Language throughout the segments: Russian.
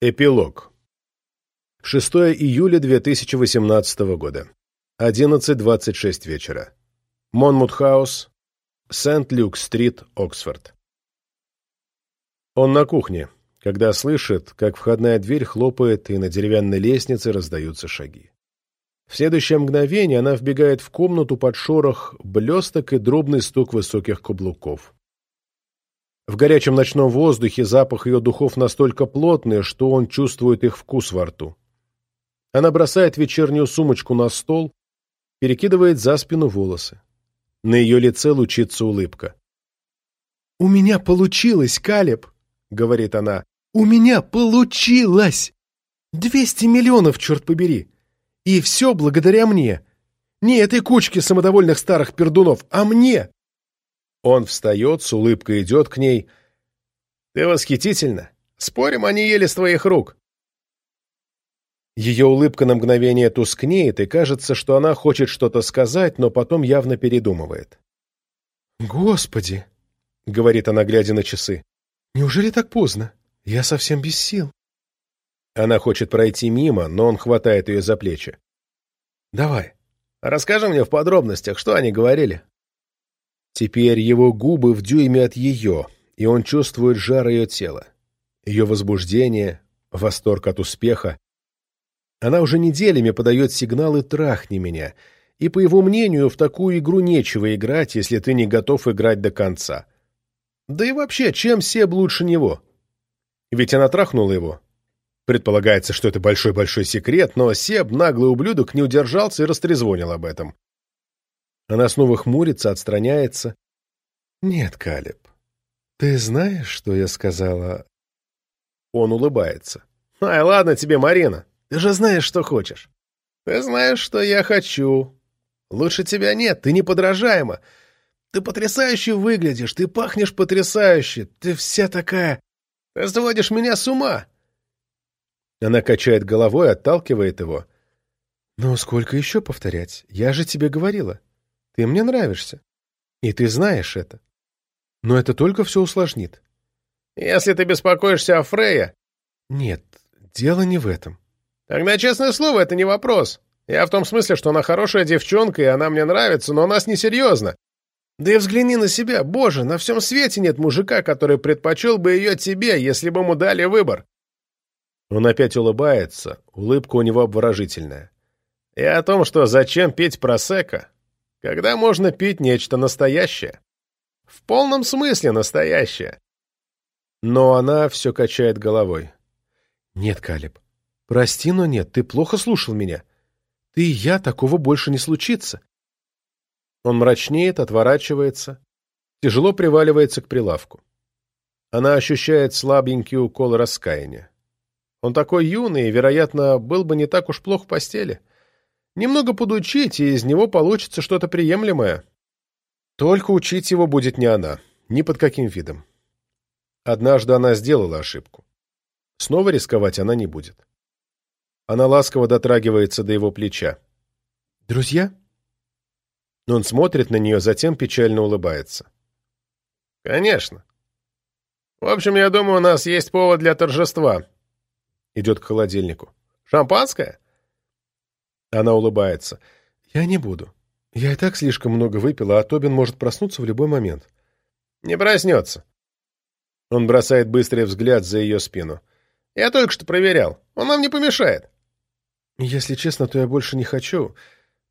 Эпилог. 6 июля 2018 года. 11.26 вечера. Монмут-хаус, Сент-Люк-стрит, Оксфорд. Он на кухне, когда слышит, как входная дверь хлопает и на деревянной лестнице раздаются шаги. В следующее мгновение она вбегает в комнату под шорох блесток и дробный стук высоких каблуков. В горячем ночном воздухе запах ее духов настолько плотный, что он чувствует их вкус во рту. Она бросает вечернюю сумочку на стол, перекидывает за спину волосы. На ее лице лучится улыбка. «У меня получилось, Калеб!» — говорит она. «У меня получилось! Двести миллионов, черт побери! И все благодаря мне! Не этой кучке самодовольных старых пердунов, а мне!» Он встает, с улыбкой идет к ней. «Ты восхитительна! Спорим, они ели с твоих рук!» Ее улыбка на мгновение тускнеет, и кажется, что она хочет что-то сказать, но потом явно передумывает. «Господи!» — говорит она, глядя на часы. «Неужели так поздно? Я совсем без сил». Она хочет пройти мимо, но он хватает ее за плечи. «Давай, расскажи мне в подробностях, что они говорили». Теперь его губы в дюйме от ее, и он чувствует жар ее тела, ее возбуждение, восторг от успеха. Она уже неделями подает сигналы «трахни меня», и, по его мнению, в такую игру нечего играть, если ты не готов играть до конца. Да и вообще, чем Себ лучше него? Ведь она трахнула его. Предполагается, что это большой-большой секрет, но Себ, наглый ублюдок, не удержался и растрезвонил об этом. Она снова хмурится, отстраняется. «Нет, Калеб, ты знаешь, что я сказала?» Он улыбается. «Ай, ладно тебе, Марина, ты же знаешь, что хочешь. Ты знаешь, что я хочу. Лучше тебя нет, ты неподражаема. Ты потрясающе выглядишь, ты пахнешь потрясающе, ты вся такая... Ты сводишь меня с ума!» Она качает головой, отталкивает его. «Ну, сколько еще повторять? Я же тебе говорила. Ты мне нравишься. И ты знаешь это. Но это только все усложнит. Если ты беспокоишься о Фрейе... Нет, дело не в этом. Тогда, честное слово, это не вопрос. Я в том смысле, что она хорошая девчонка, и она мне нравится, но у нас несерьезно. Да и взгляни на себя. Боже, на всем свете нет мужика, который предпочел бы ее тебе, если бы ему дали выбор. Он опять улыбается, улыбка у него обворожительная. И о том, что зачем петь просека, когда можно пить нечто настоящее. В полном смысле настоящее. Но она все качает головой. «Нет, Калиб, прости, но нет, ты плохо слушал меня. Ты и я, такого больше не случится». Он мрачнеет, отворачивается, тяжело приваливается к прилавку. Она ощущает слабенький укол раскаяния. Он такой юный и, вероятно, был бы не так уж плох в постели. Немного подучить, и из него получится что-то приемлемое. Только учить его будет не она, ни под каким видом. Однажды она сделала ошибку. Снова рисковать она не будет. Она ласково дотрагивается до его плеча. «Друзья?» Он смотрит на нее, затем печально улыбается. «Конечно. В общем, я думаю, у нас есть повод для торжества». Идет к холодильнику. «Шампанское?» Она улыбается. «Я не буду. Я и так слишком много выпила, а Тобин может проснуться в любой момент». «Не проснется». Он бросает быстрый взгляд за ее спину. «Я только что проверял. Он нам не помешает». «Если честно, то я больше не хочу.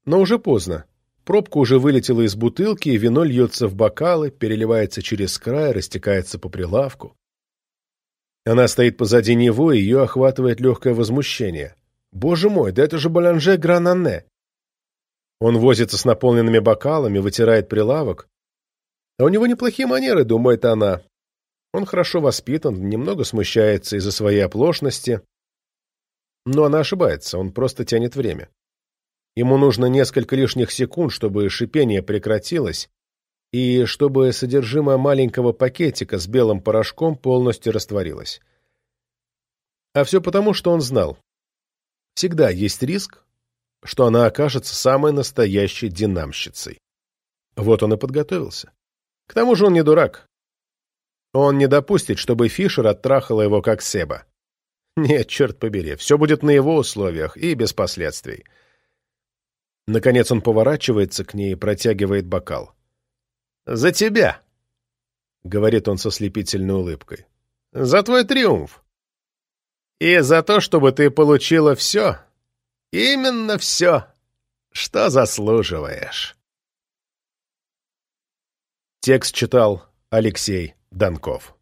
Но уже поздно. Пробка уже вылетела из бутылки, и вино льется в бокалы, переливается через край, растекается по прилавку. Она стоит позади него, и ее охватывает легкое возмущение. Боже мой, да это же Боланже Грананне. Он возится с наполненными бокалами, вытирает прилавок. А у него неплохие манеры, думает она. Он хорошо воспитан, немного смущается из-за своей оплошности. Но она ошибается, он просто тянет время. Ему нужно несколько лишних секунд, чтобы шипение прекратилось, и чтобы содержимое маленького пакетика с белым порошком полностью растворилось. А все потому, что он знал. Всегда есть риск, что она окажется самой настоящей динамщицей. Вот он и подготовился. К тому же он не дурак. Он не допустит, чтобы Фишер оттрахала его как Себа. Нет, черт побери, все будет на его условиях и без последствий. Наконец он поворачивается к ней и протягивает бокал. «За тебя!» — говорит он со слепительной улыбкой. «За твой триумф! И за то, чтобы ты получила все, именно все, что заслуживаешь!» Текст читал Алексей Донков.